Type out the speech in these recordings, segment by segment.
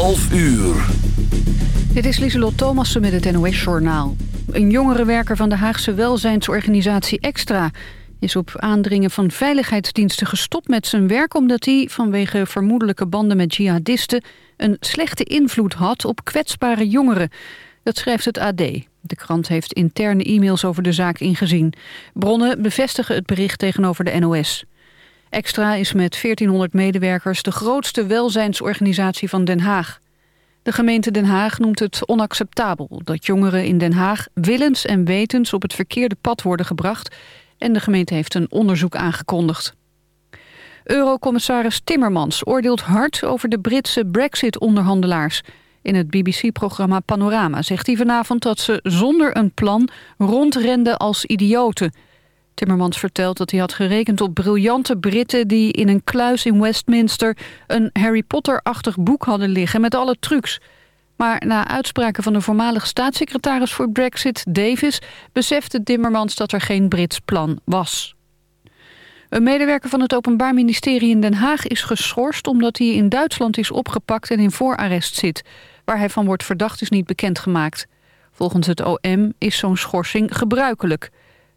11 uur. Dit is Lieselot Thomassen met het NOS-journaal. Een jongere werker van de Haagse welzijnsorganisatie Extra... is op aandringen van veiligheidsdiensten gestopt met zijn werk... omdat hij vanwege vermoedelijke banden met jihadisten... een slechte invloed had op kwetsbare jongeren. Dat schrijft het AD. De krant heeft interne e-mails over de zaak ingezien. Bronnen bevestigen het bericht tegenover de NOS. Extra is met 1400 medewerkers de grootste welzijnsorganisatie van Den Haag. De gemeente Den Haag noemt het onacceptabel dat jongeren in Den Haag willens en wetens op het verkeerde pad worden gebracht en de gemeente heeft een onderzoek aangekondigd. Eurocommissaris Timmermans oordeelt hard over de Britse brexit-onderhandelaars. In het BBC-programma Panorama zegt hij vanavond dat ze zonder een plan rondrenden als idioten... Timmermans vertelt dat hij had gerekend op briljante Britten... die in een kluis in Westminster een Harry Potter-achtig boek hadden liggen... met alle trucs. Maar na uitspraken van de voormalig staatssecretaris voor Brexit, Davis... besefte Timmermans dat er geen Brits plan was. Een medewerker van het Openbaar Ministerie in Den Haag is geschorst... omdat hij in Duitsland is opgepakt en in voorarrest zit. Waar hij van wordt verdacht is niet bekendgemaakt. Volgens het OM is zo'n schorsing gebruikelijk...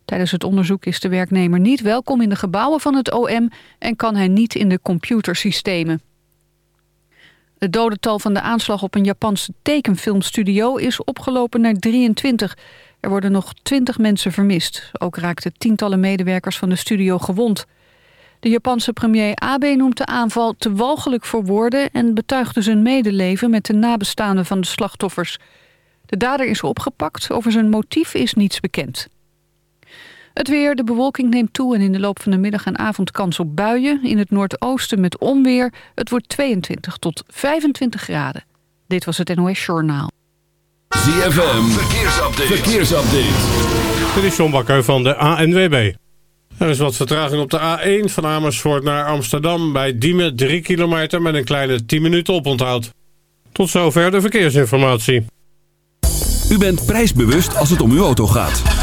Tijdens het onderzoek is de werknemer niet welkom in de gebouwen van het OM... en kan hij niet in de computersystemen. Het dodental van de aanslag op een Japanse tekenfilmstudio is opgelopen naar 23. Er worden nog 20 mensen vermist. Ook raakten tientallen medewerkers van de studio gewond. De Japanse premier Abe noemt de aanval te walgelijk voor woorden... en betuigde zijn medeleven met de nabestaanden van de slachtoffers. De dader is opgepakt, over zijn motief is niets bekend. Het weer, de bewolking neemt toe en in de loop van de middag en avond kans op buien. In het noordoosten met onweer. Het wordt 22 tot 25 graden. Dit was het NOS Journaal. ZFM, verkeersupdate. verkeersupdate. Dit is John Bakker van de ANWB. Er is wat vertraging op de A1 van Amersfoort naar Amsterdam... bij Diemen 3 kilometer met een kleine 10 minuten oponthoud. Tot zover de verkeersinformatie. U bent prijsbewust als het om uw auto gaat.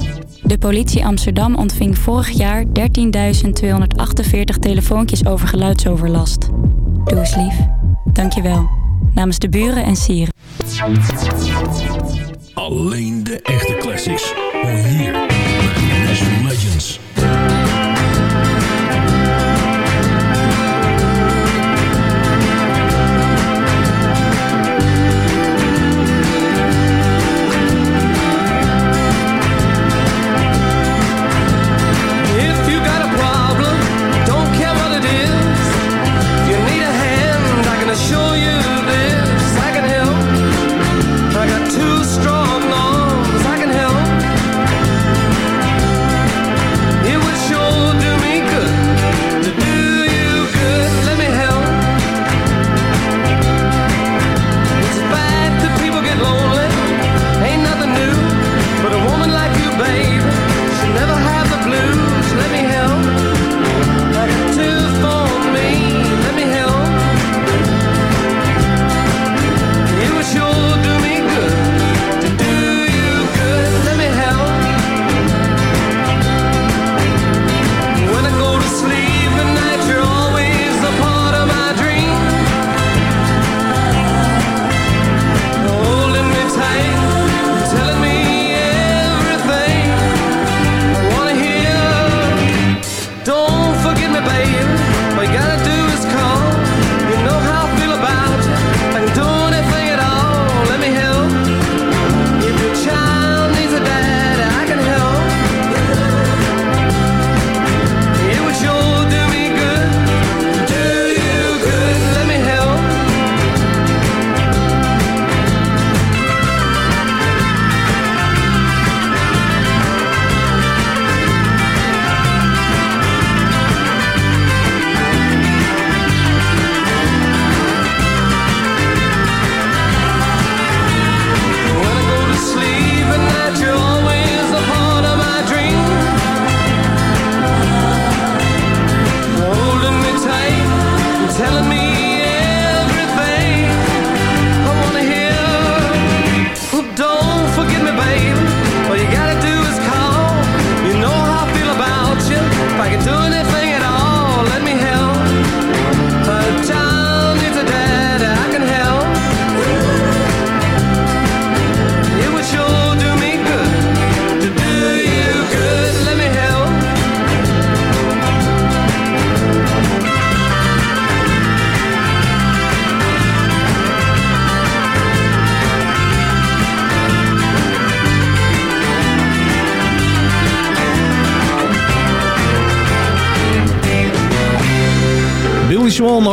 De politie Amsterdam ontving vorig jaar 13.248 telefoontjes over geluidsoverlast. Doe eens lief. Dankjewel. Namens de buren en sieren. Alleen de echte classics. Hoor je hier bij Legends.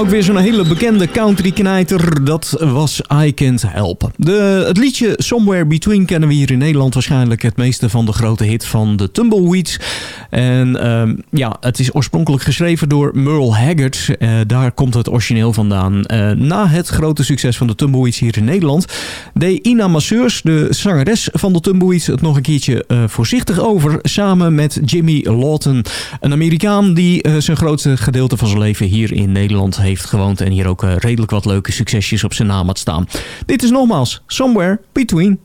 weer zo'n hele bekende country knijter. Dat was I Can't Help. De, het liedje Somewhere Between kennen we hier in Nederland waarschijnlijk het meeste van de grote hit van de Tumbleweeds. En ehm, ja, het is oorspronkelijk geschreven door Merle Haggard. Eh, daar komt het origineel vandaan. Eh, na het grote succes van de Tumbleweeds hier in Nederland... deed Ina Masseurs, de zangeres van de Tumbleweeds... het nog een keertje eh, voorzichtig over... samen met Jimmy Lawton. Een Amerikaan die zijn grootste gedeelte van zijn leven... hier in Nederland heeft gewoond... en hier ook redelijk wat leuke succesjes op zijn naam had staan. Dit is nogmaals Somewhere Between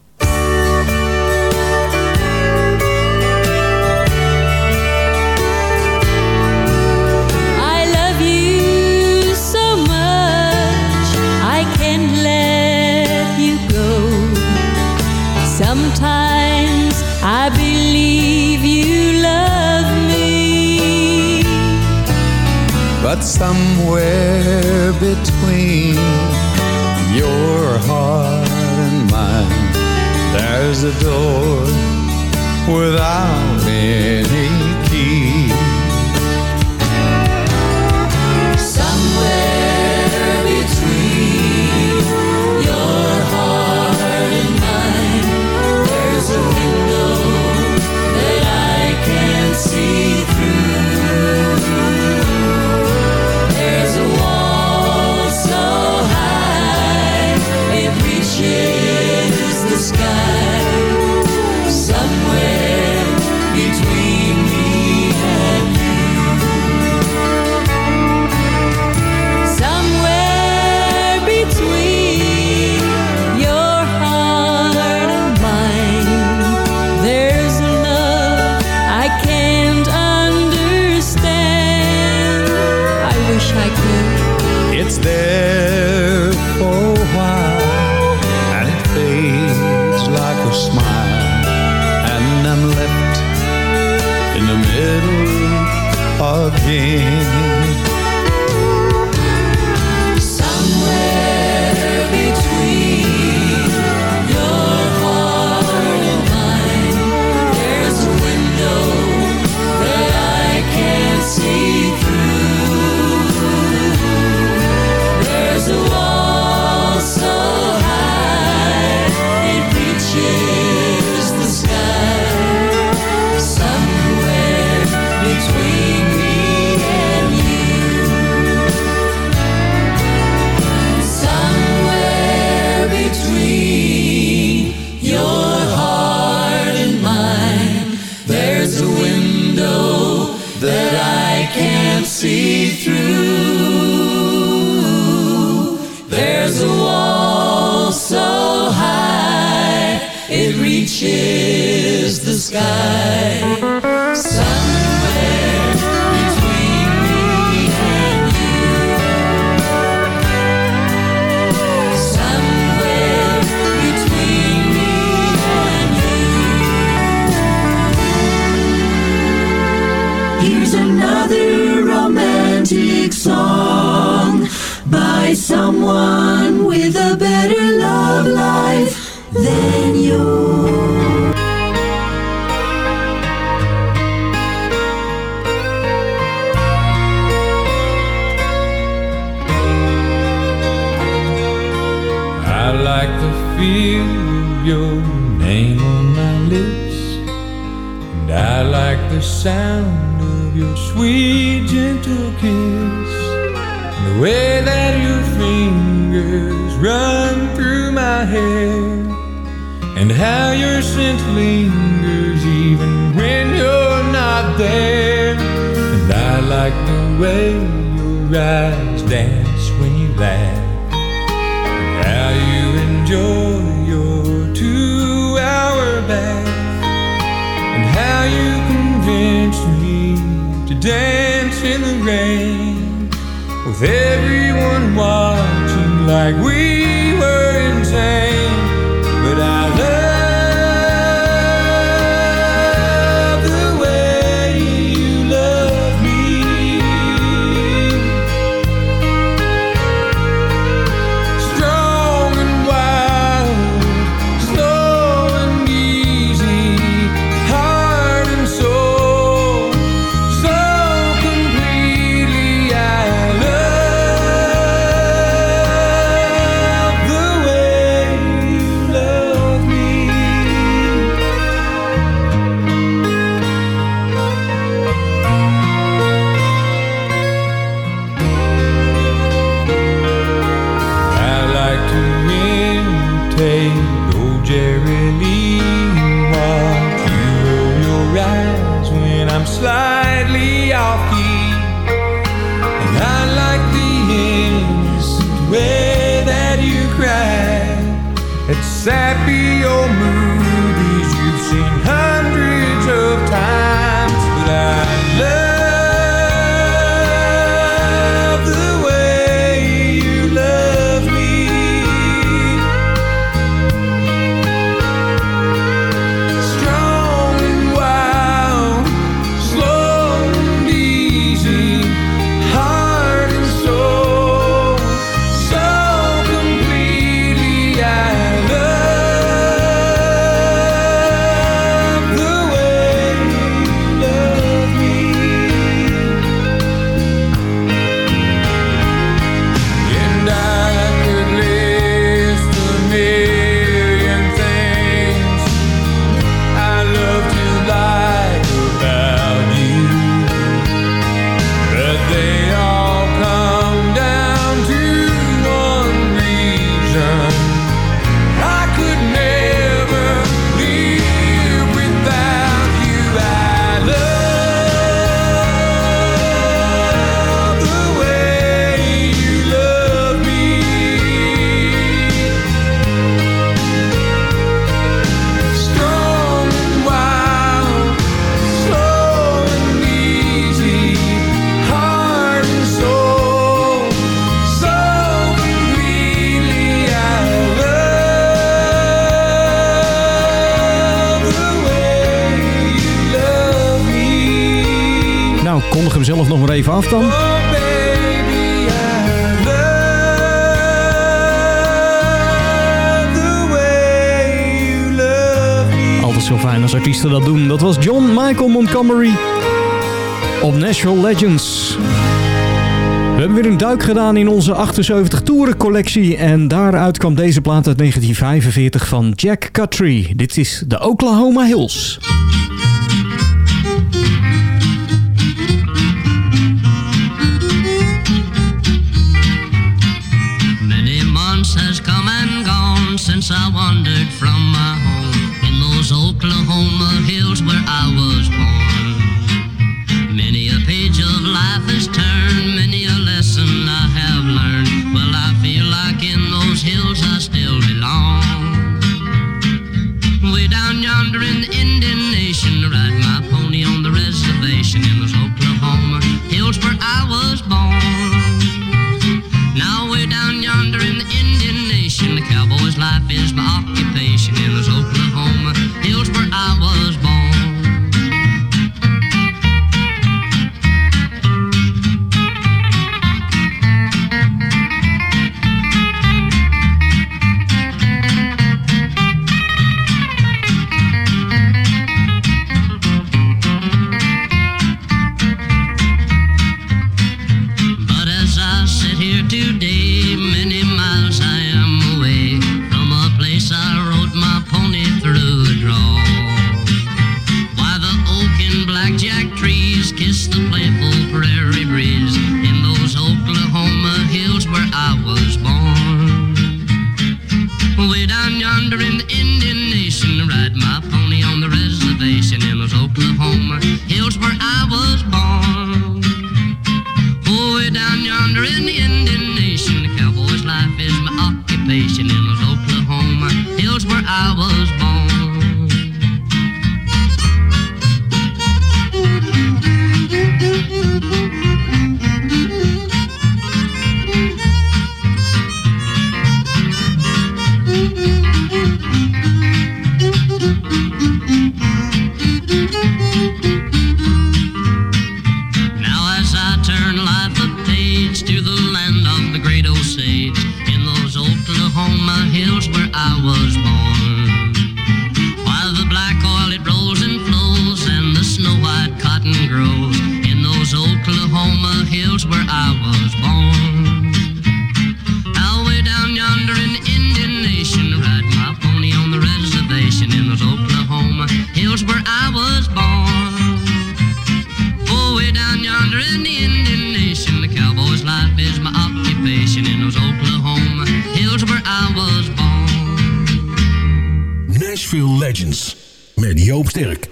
dance in the rain with everyone watching like we were insane. af dan. Altijd zo fijn als artiesten dat doen. Dat was John Michael Montgomery op National Legends. We hebben weer een duik gedaan in onze 78 toeren collectie en daaruit kwam deze plaat uit 1945 van Jack Cutry. Dit is de Oklahoma Hills. since I wandered from my home in those Oklahoma hills where I was born. Many a page of life has turned, many life Nashville Legends met Joop Sterk.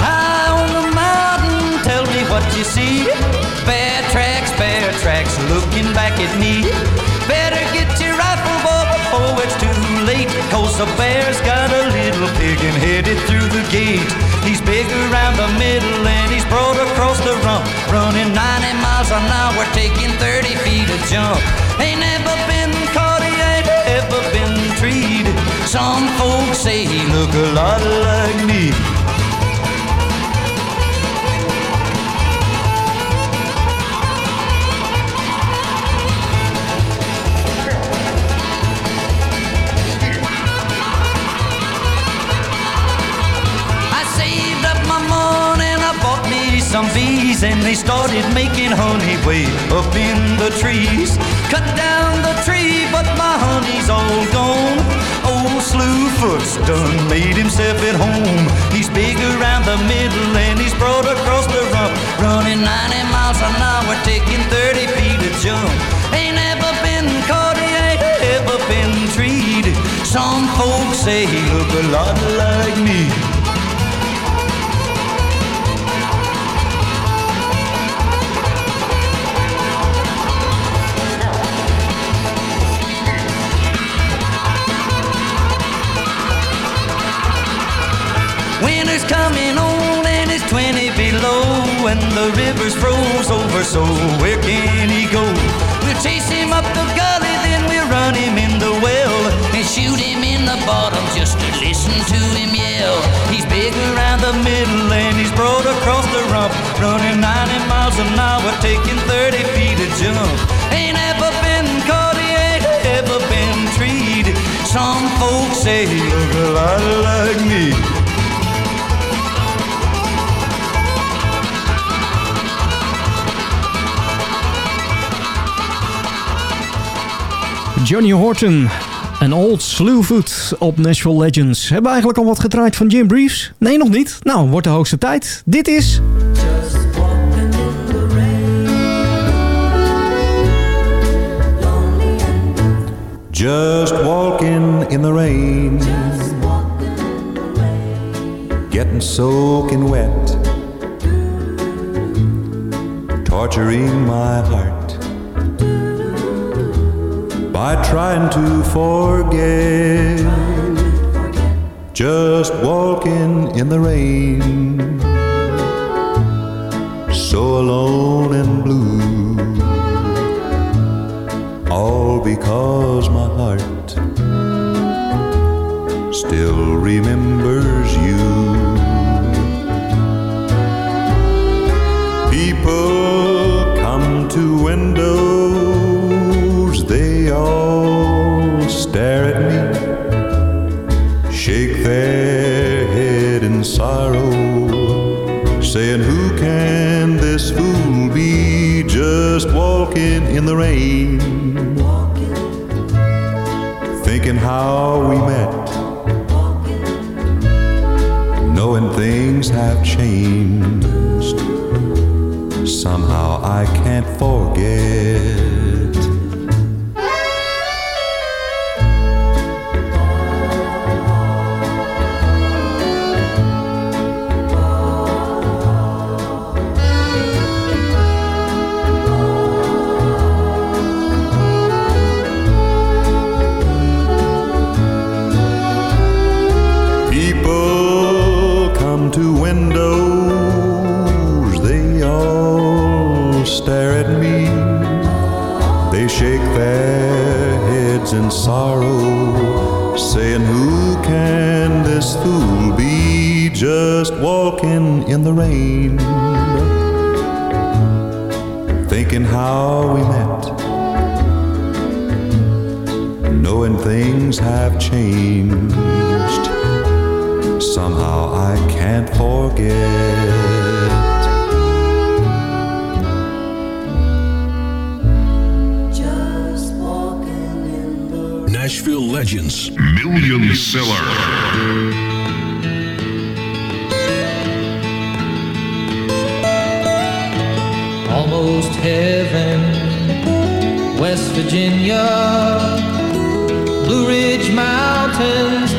High on the mountain, tell me what you see. Bear tracks, bear tracks, looking back at me. Better get your rifle, boy, before it's too late. Cause a bear's got a little pig and headed through the gate. He's big around the middle and he's broad across the rump, running 90 miles an hour, taking 30 feet a jump. Ain't never been caught, he ain't ever been treated. Some folks say he look a lot like me. Some bees and they started making honey way up in the trees. Cut down the tree, but my honey's all gone. Old Slewfoot's done made himself at home. He's big around the middle and he's broad across the rump, running 90 miles an hour, taking 30 feet a jump. Ain't never been caught, he ain't ever been treated. Some folks say he look a lot like me. Winter's coming on and it's 20 below and the river's froze over so where can he go? We'll chase him up the gully then we'll run him in the well and shoot him in the bottom just to listen to him yell. He's big around the middle and he's broad across the rump running 90 miles an hour taking 30 feet a jump. Ain't ever been caught, he ain't ever been treated. Some folks say look a lot like me. Johnny Horton en Old Slewfoot op Nashville Legends. Hebben we eigenlijk al wat gedraaid van Jim Briefs? Nee, nog niet. Nou, wordt de hoogste tijd. Dit is... Just walking in the rain, getting soaking wet, torturing my heart by trying to forget. Just walking in the rain, so alone and blue all because my heart still remembers you. People come to windows, just walking in the rain? thinking how we met, knowing things have changed. Somehow I can't forget. Sorrow, saying, Who can this fool be just walking in the rain? Thinking how we met, knowing things have changed. Somehow I can't forget. Nashville Legends. Million seller. almost heaven. West Virginia, Blue Ridge Mountains,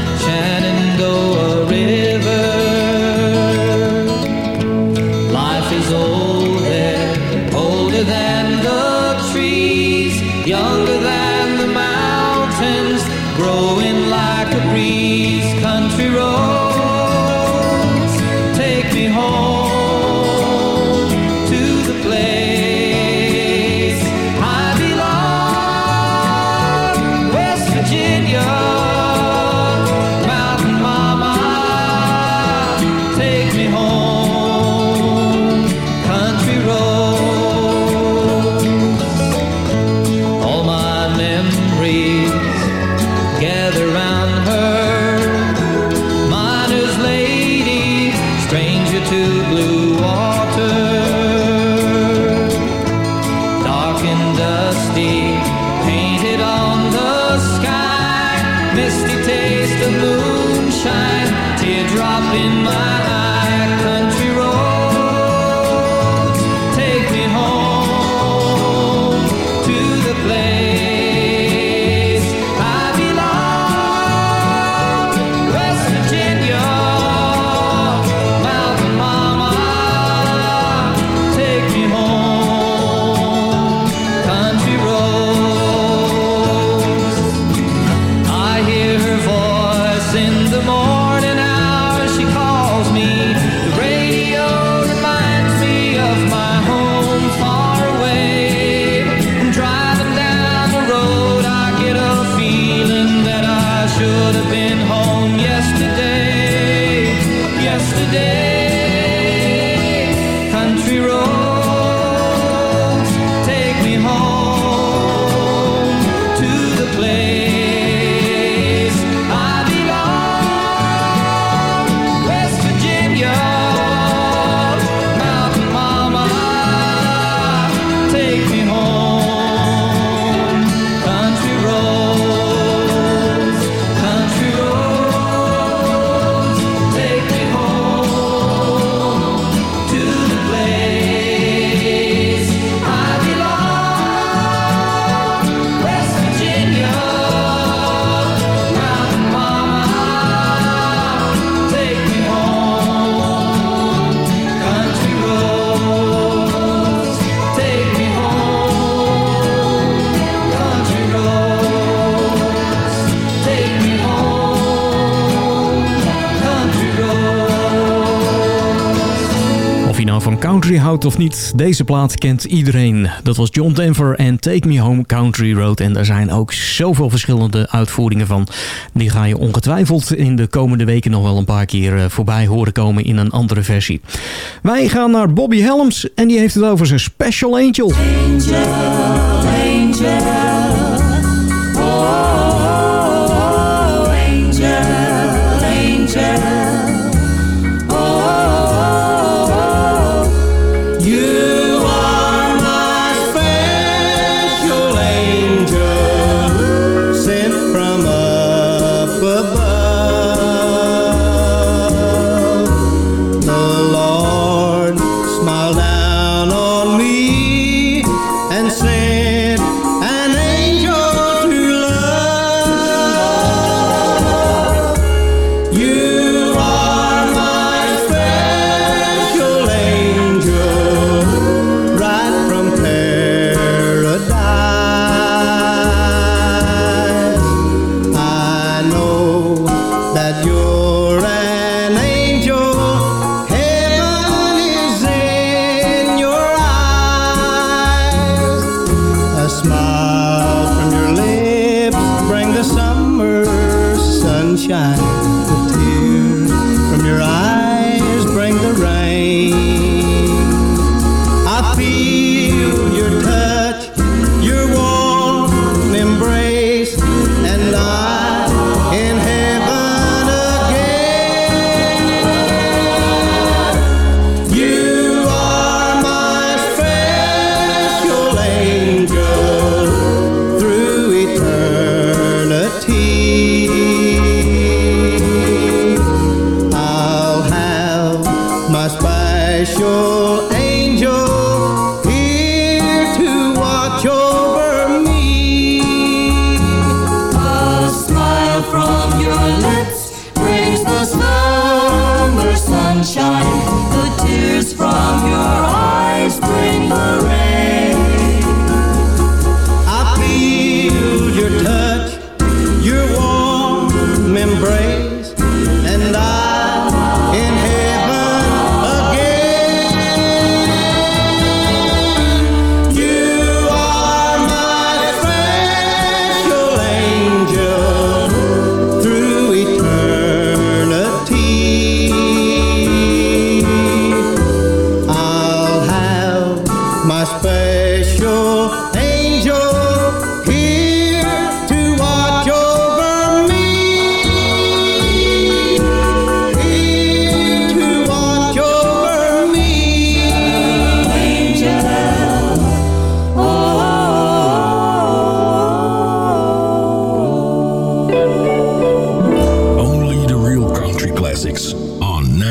of niet, deze plaat kent iedereen. Dat was John Denver en Take Me Home Country Road. En daar zijn ook zoveel verschillende uitvoeringen van. Die ga je ongetwijfeld in de komende weken nog wel een paar keer eh, voorbij horen komen in een andere versie. Wij gaan naar Bobby Helms en die heeft het over zijn Special Angel. Angel, Angel.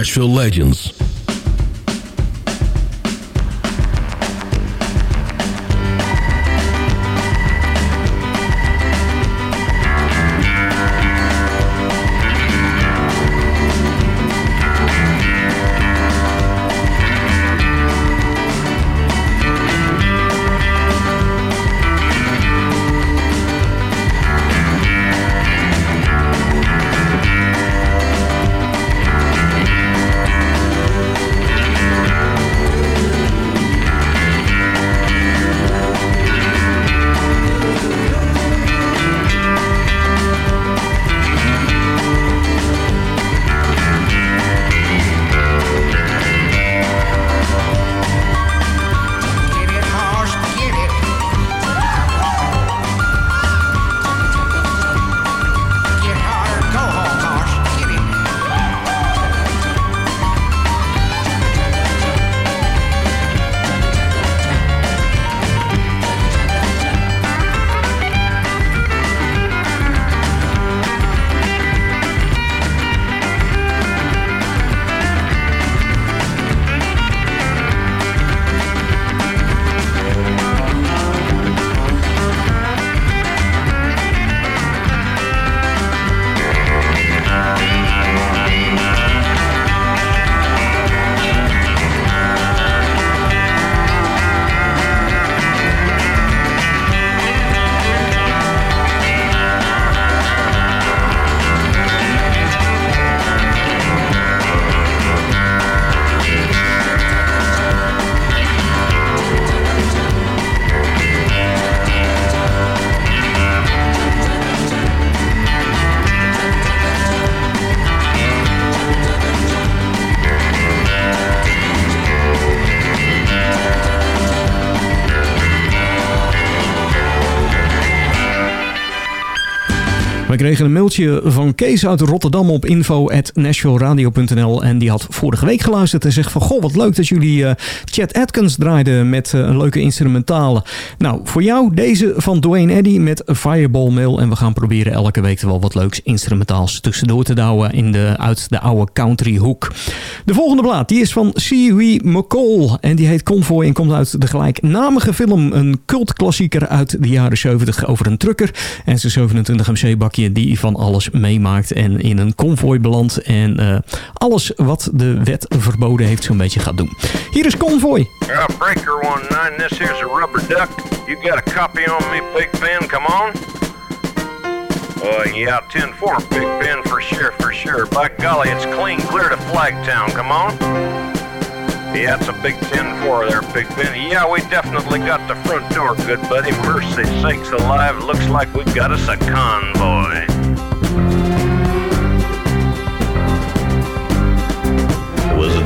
Nashville Legends. Kregen een mailtje van Kees uit Rotterdam op info.nashvilleradio.nl en die had vorige week geluisterd en zegt van goh wat leuk dat jullie eh, Chet Atkins draaiden met eh, een leuke instrumentale. Nou, voor jou deze van Dwayne Eddy met Fireball Mail en we gaan proberen elke week wel wat leuks instrumentaals tussendoor te douwen in de, uit de oude country hoek. De volgende plaat die is van C.W. McCall en die heet Convoy en komt uit de gelijknamige film, een cultklassieker uit de jaren 70 over een trucker en zijn 27 MC bakje die van alles meemaakt en in een konvooi belandt en eh, alles wat de wet verboden heeft zo'n beetje gaat doen. Hier is Convoy. Yeah, breaker one nine. This here's a rubber duck. You got a copy on me, Big Ben? Come on. Uh, yeah, 10-4, Big Ben, for sure, for sure. By golly, it's clean clear to Flagtown. Come on. Yeah, it's a big 10-4 there, Big Ben. Yeah, we definitely got the front door, good buddy. Mercy sakes alive, looks like we got us a convoy.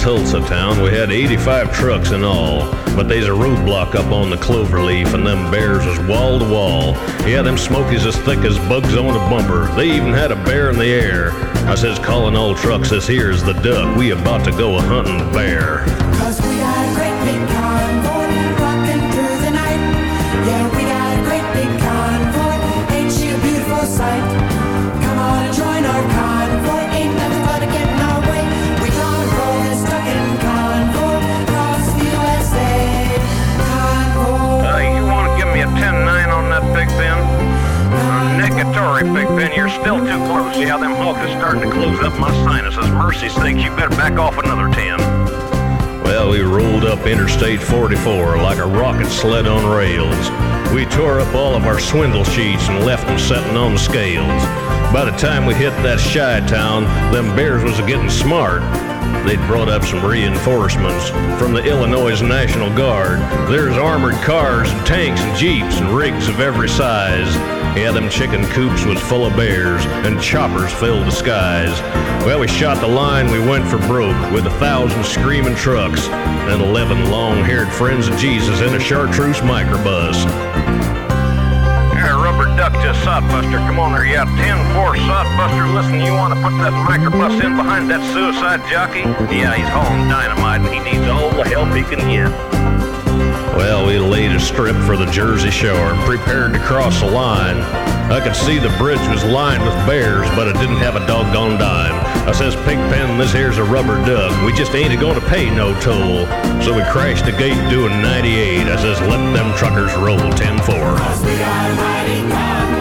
Tulsa town, we had 85 trucks in all. But they's a roadblock up on the Cloverleaf, and them bears is wall to wall. Yeah, them smokies as thick as bugs on a bumper. They even had a bear in the air. I says, calling all trucks, this here's the duck. We about to go a hunting bear. Still too close. Yeah, them hogs is starting to close up my sinuses. Mercy sakes, you better back off another 10. Well, we rolled up Interstate 44 like a rocket sled on rails. We tore up all of our swindle sheets and left them setting on the scales. By the time we hit that Chi-town, them bears was getting smart. They'd brought up some reinforcements from the Illinois National Guard. There's armored cars and tanks and jeeps and rigs of every size. Yeah, them chicken coops was full of bears and choppers filled the skies. Well, we shot the line, we went for broke with a thousand screaming trucks and eleven long-haired friends of Jesus in a chartreuse microbus. Here, rubber duck to Sodbuster. Come on there, yeah. 10-4 Sodbuster. Listen, you want to put that microbus in behind that suicide jockey? Yeah, he's hauling dynamite and he needs all the help he can get. Well, we laid a strip for the Jersey Shore and prepared to cross the line. I could see the bridge was lined with bears, but it didn't have a doggone dime. I says, Pigpen, this here's a rubber duck. We just ain't gonna pay no toll. So we crashed the gate doing 98. I says, let them truckers roll 10-4.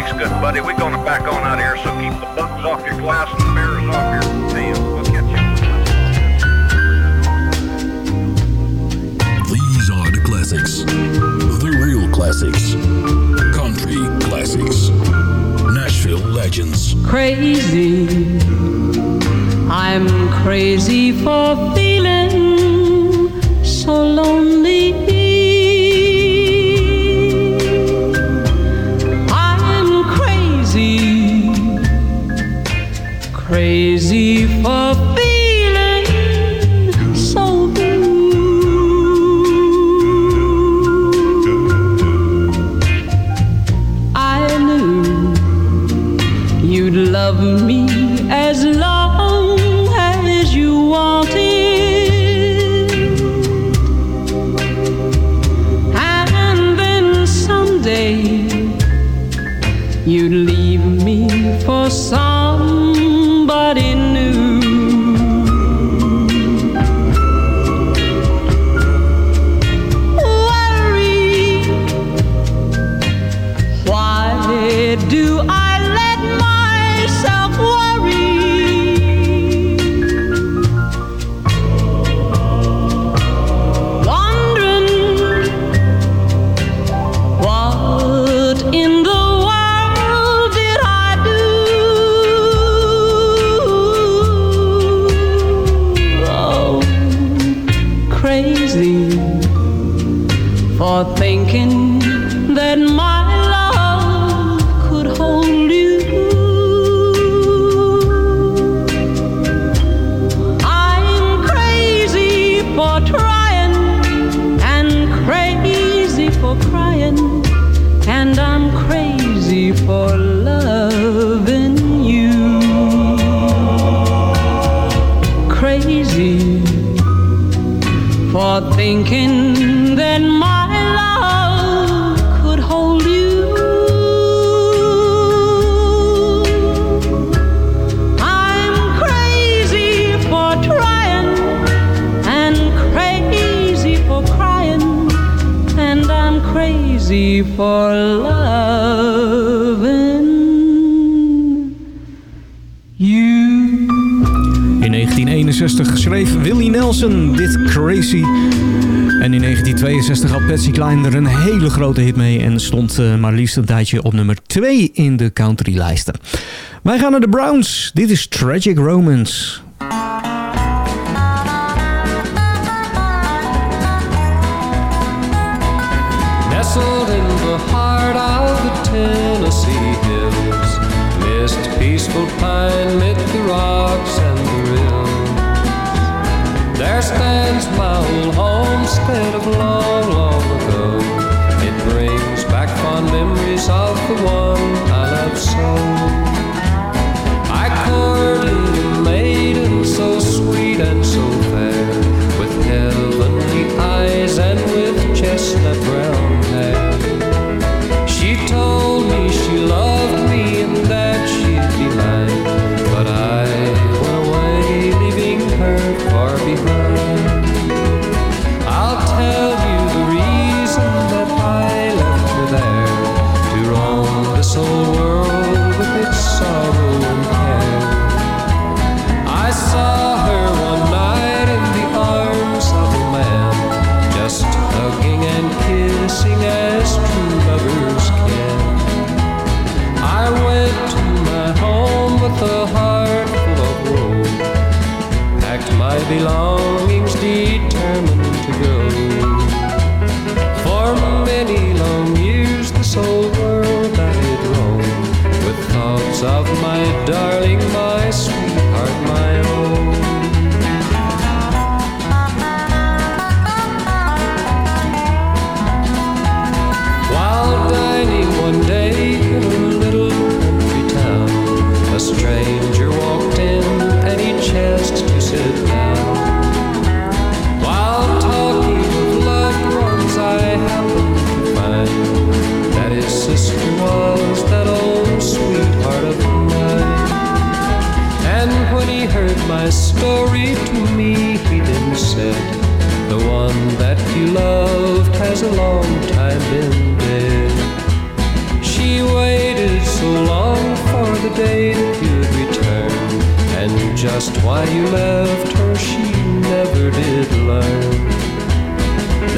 Mercy sakes, good buddy. We're going to back on out here, so keep the bugs off your glass and the bears off your tail. We'll get you. These are the classics. The real classics. Country classics. Nashville legends. crazy. I'm crazy for feeling so lonely. You'd leave me for somebody Patsy Cline er een hele grote hit mee... en stond eh, maar liefst een tijdje op nummer 2 in de countrylijsten. Wij gaan naar de Browns. Dit is Tragic Romance. My story to me, he then said, The one that you loved has a long time been dead. She waited so long for the day that you'd return, and just why you left her, she never did learn.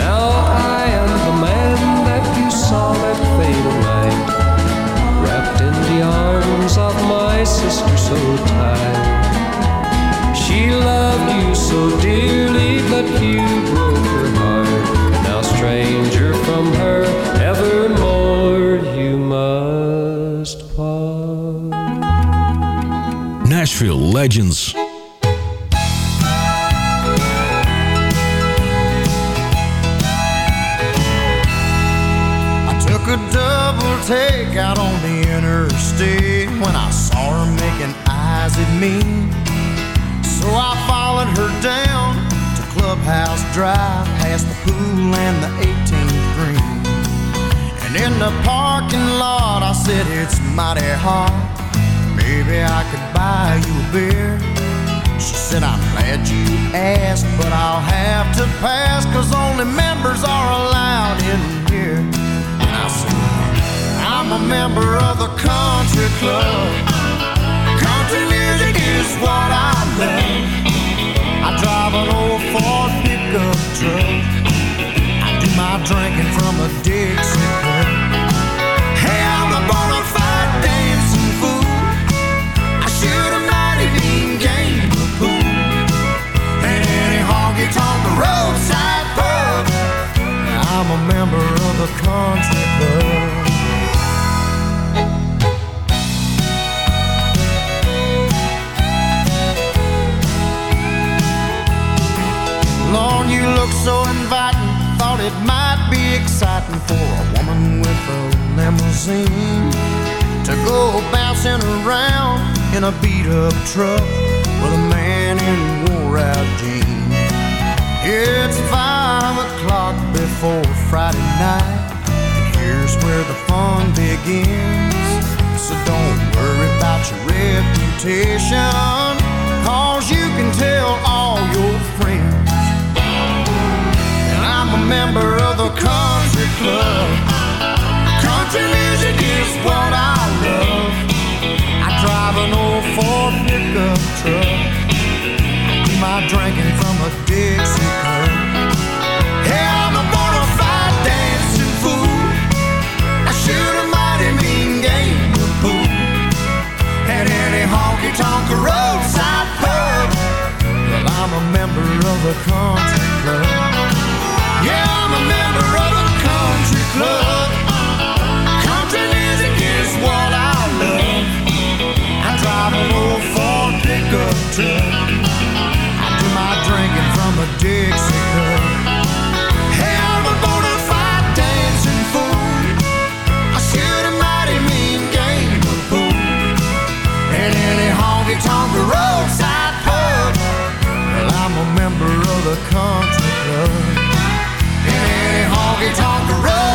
Now I am the man that you saw that fatal night, wrapped in the arms of my sister so tight. Legends. I took a double take out on the interstate when I saw her making eyes at me. So I followed her down to Clubhouse Drive, past the pool and the 18th green. And in the parking lot, I said, It's mighty hot. Maybe I buy you a beer. She said, I'm glad you asked, but I'll have to pass, cause only members are allowed in here. And I said, I'm a member of the country club. Country music is what I love. I drive an old Ford pickup truck. I do my drinking from a Dixie cup. In a beat up truck with a man in wore out jeans. It's five o'clock before Friday night, and here's where the fun begins. So don't worry about your reputation, cause you can tell all your friends. And I'm a member of the country club. Country music is what I. drive an old Ford pickup truck. I do my drinking from a Dixie cup. Hey, I'm a bona fide dancing fool. I shoot a mighty mean game of pool. At any honky tonk roadside pub. Well, I'm a member of the country club. Yeah, I'm a member of the country club. Truck. I do my drinking from a Dixie cup. Hey, I'm a bona fide dancing fool. I shoot a mighty mean game of pool. At any honky tonk roadside pub. Well, I'm a member of the country club. In any honky tonk roadside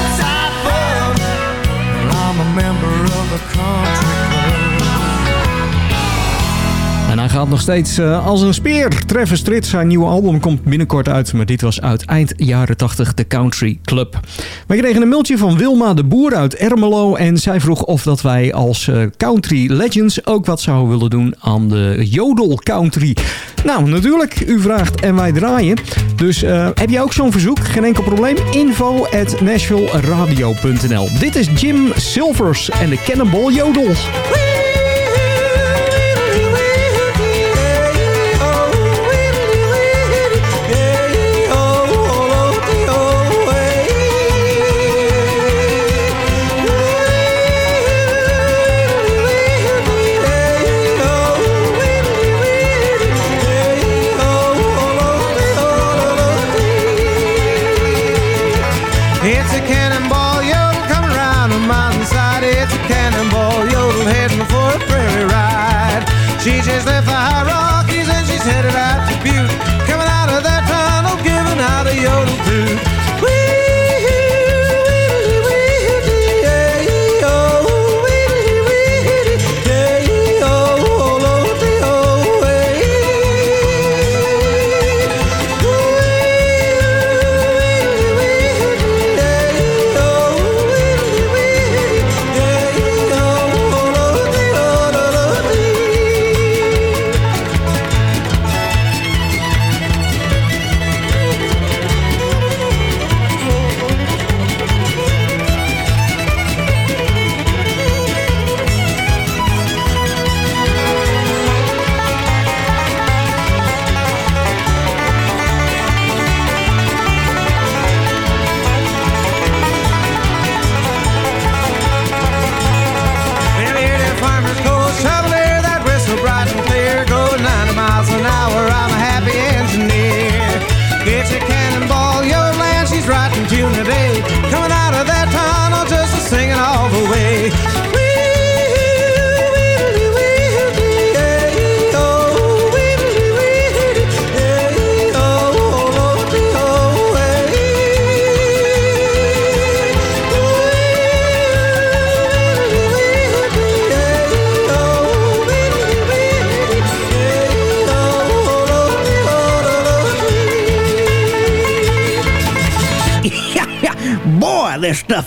gaat nog steeds eh, als een speer. Travis Tritt, zijn nieuwe album komt binnenkort uit. Maar dit was uit eind jaren 80 de Country Club. Wij kregen een mailtje van Wilma de Boer uit Ermelo. En zij vroeg of dat wij als eh, Country Legends ook wat zouden willen doen aan de Jodel Country. Nou, natuurlijk. U vraagt en wij draaien. Dus eh, heb je ook zo'n verzoek? Geen enkel probleem. Info at Dit is Jim Silvers en de Cannonball Jodels.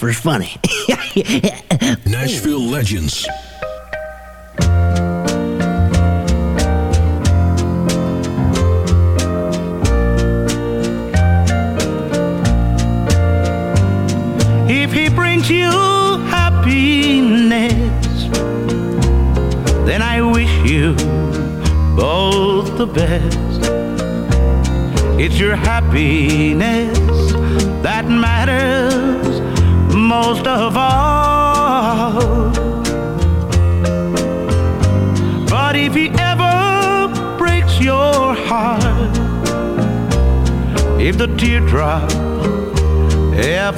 Is funny. Nashville Legends.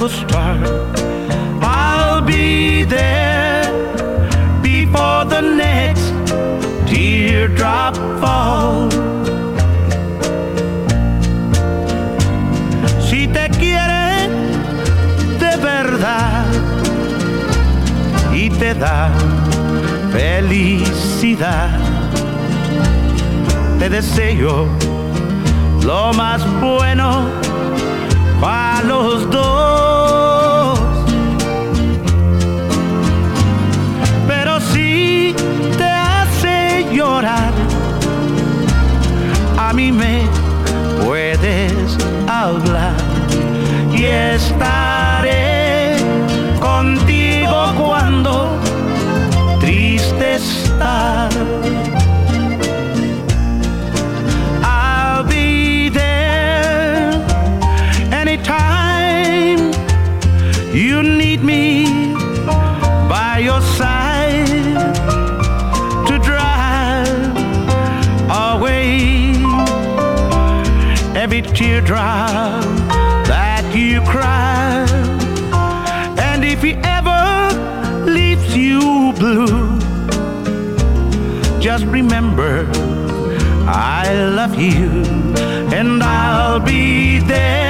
Ever start, I'll be there before the next teardrop falls. Si te quiere de verdad y te da felicidad, te deseo lo más bueno para los dos. Remember I love you and I'll be there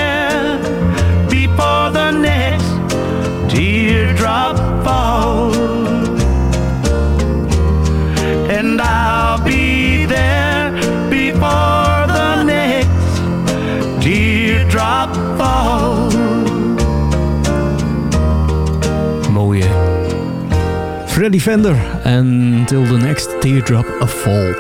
Freddy Fender en Till the Next Teardrop of Fall.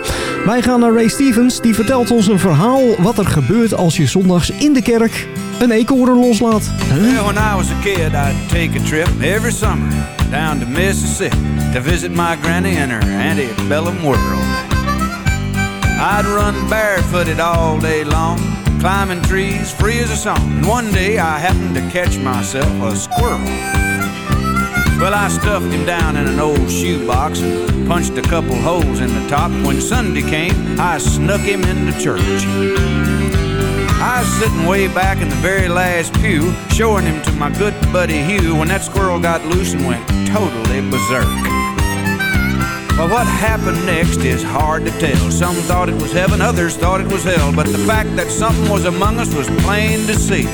Wij gaan naar Ray Stevens. Die vertelt ons een verhaal wat er gebeurt als je zondags in de kerk een eekhoorn loslaat. Huh? Well, when I was a kid, I'd take a trip every summer down to Mississippi to visit my granny and her antebellum world. I'd run barefooted all day long, climbing trees free as a song. And one day I happened to catch myself a squirrel. Well, I stuffed him down in an old shoebox and punched a couple holes in the top. When Sunday came, I snuck him into church. I was sitting way back in the very last pew, showing him to my good buddy Hugh when that squirrel got loose and went totally berserk. Well, what happened next is hard to tell. Some thought it was heaven, others thought it was hell, but the fact that something was among us was plain to see.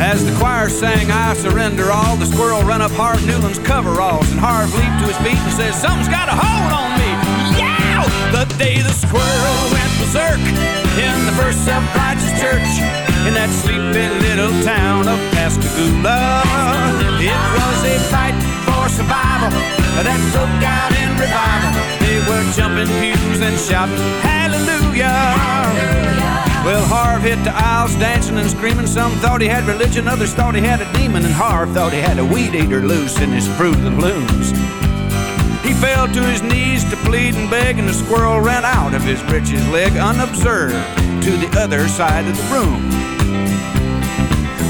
As the choir sang, I surrender all, the squirrel ran up Harv Newland's coveralls, and Harv leaped to his feet and said, Something's got a hold on me. Yow! The day the squirrel went berserk in the first self-righteous church in that sleepy little town of Pascagoula. It was a fight for survival that broke out in revival. They were jumping pews and shouting, Hallelujah! Well, Harv hit the aisles dancing and screaming. Some thought he had religion, others thought he had a demon, and Harv thought he had a weed eater loose in his Fruit of the Looms. He fell to his knees to plead and beg, and the squirrel ran out of his breeches leg unobserved to the other side of the room.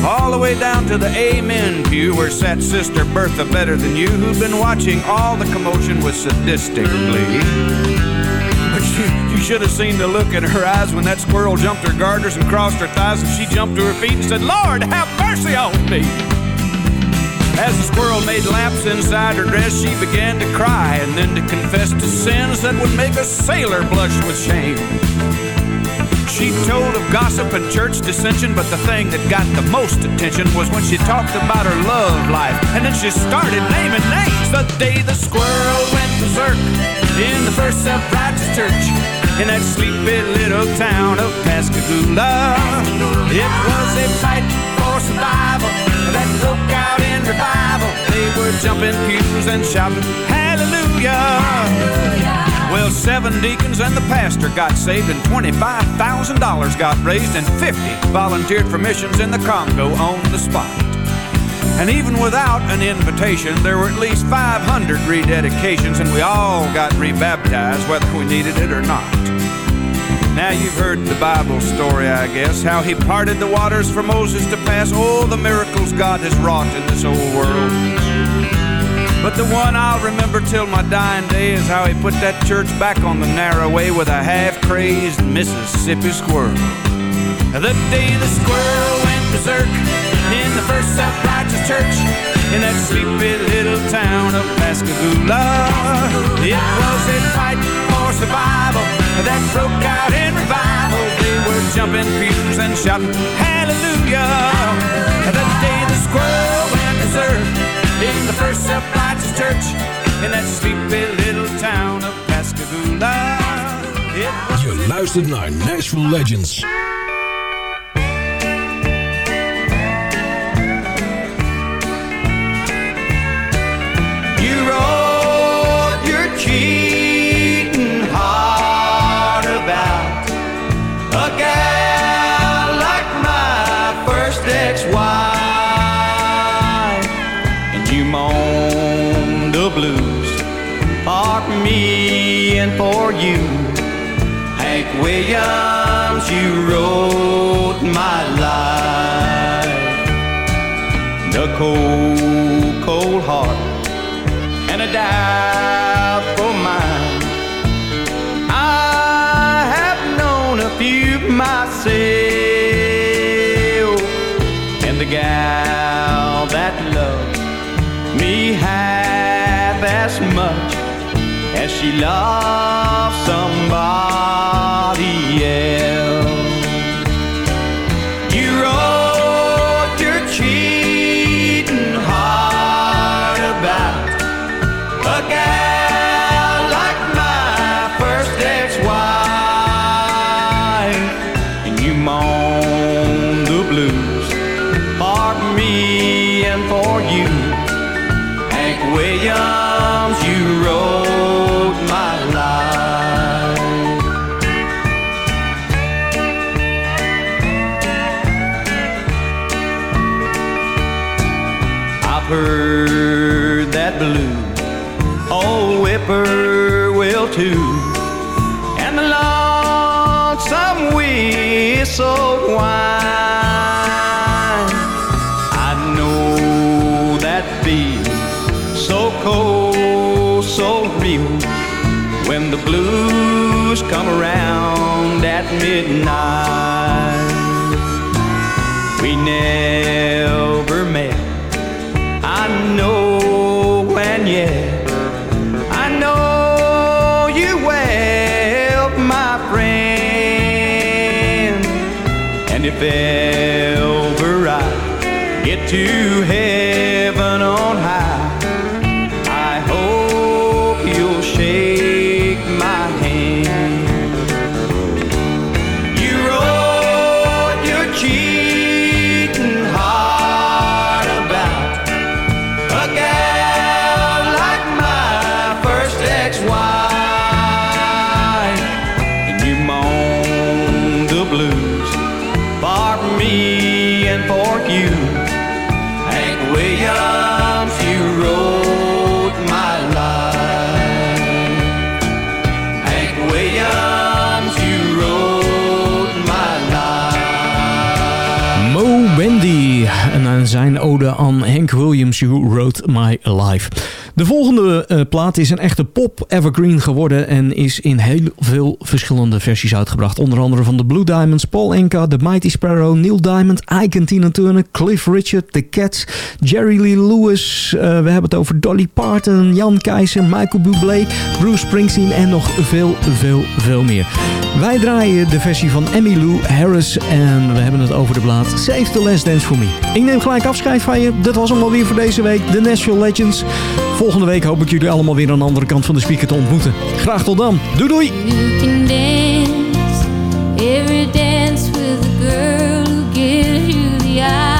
All the way down to the Amen pew where sat Sister Bertha Better Than You, who'd been watching all the commotion with sadistic glee. But you, you should have seen the look in her eyes when that squirrel jumped her garters and crossed her thighs, and she jumped to her feet and said, Lord, have mercy on me. As the squirrel made laps inside her dress, she began to cry and then to confess to sins that would make a sailor blush with shame. She told of gossip and church dissension, but the thing that got the most attention was when she talked about her love life. And then she started naming names. The day the squirrel went berserk in the first self-righteous church in that sleepy little town of Pascagoula. It was a fight for survival that broke out in revival. They were jumping pews and shouting, Hallelujah! Well, seven deacons and the pastor got saved, and $25,000 got raised, and 50 volunteered for missions in the Congo on the spot. And even without an invitation, there were at least 500 rededications, and we all got rebaptized, whether we needed it or not. Now you've heard the Bible story, I guess, how he parted the waters for Moses to pass. all the miracles God has wrought in this old world. But the one I'll remember till my dying day is how he put that church back on the narrow way with a half-crazed Mississippi squirrel. The day the squirrel went berserk in the first self-righteous church in that sleepy little town of Pascagoula. It was a fight for survival that broke out in revival. They were jumping pews and shouting hallelujah. The day the squirrel went berserk in the first self-righteous church in that sleepy little town of Pascagoula. Je luistert naar Nashville Legends. You wrote your cheating heart about a gal like my first ex-wife, and you moan the blues for me and for you. Hank Williams, you wrote my life. The cold, cold heart a doubtful mind. I have known a few myself, and the gal that me half as much as she loved somebody ode aan Hank Williams, You Wrote My Life. De volgende eh, plaat is een echte pop-evergreen geworden en is in heel veel verschillende versies uitgebracht. Onder andere van de Blue Diamonds, Paul Enka, The Mighty Sparrow, Neil Diamond, Ike Tina Turner, Cliff Richard, The Cats, Jerry Lee Lewis. eh, we hebben het over Dolly Parton, Jan Keizer, Michael Bublé, Bruce Springsteen en nog veel, veel, veel meer. Wij draaien de versie van Emmylou Harris en we hebben het over de plaat Save the Last Dance For Me. Ik neem gelijk afscheid van je. Dat was hem alweer voor deze week. The Nashville Legends. Volgende week hoop ik jullie allemaal weer aan de andere kant van de speaker te ontmoeten. Graag tot dan. Doei doei! You